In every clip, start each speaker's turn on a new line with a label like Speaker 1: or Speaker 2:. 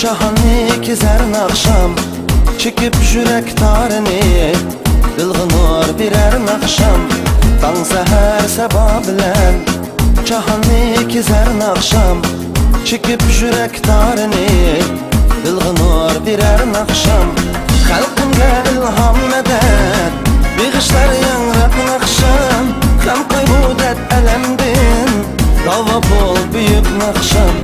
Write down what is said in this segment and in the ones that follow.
Speaker 1: Cahanni kizer nakşam Çekip jürek tarini Dılgınır birer nakşam Taң seher seba bilen Cahanni kizer nakşam Çekip jürek tarini Dılgınır birer nakşam Halkımga ilham medet Bigişler yangrap nakşam Hem kaybudet elemdin Dava bol büyük nakşam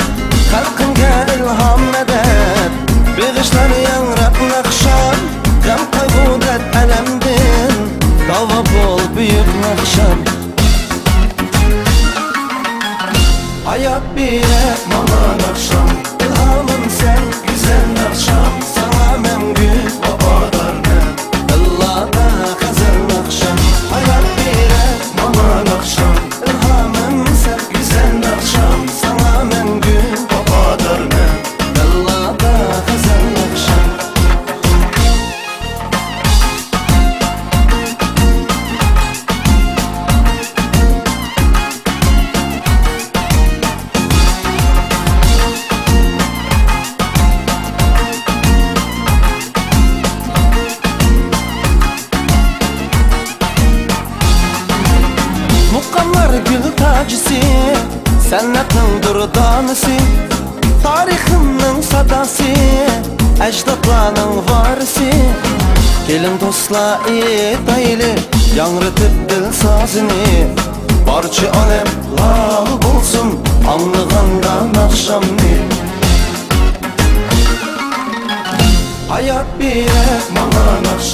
Speaker 1: yaşam. Hayat bile maman akşam. İlhamın sen. varmısın? Tariximnin sadası Əcdatlanın varisi. Gelin dostla itayli Yanrıtıp dil sazini Barçı alem lal bulsun Anlığandan akşamni Hayat bir ek manan akşam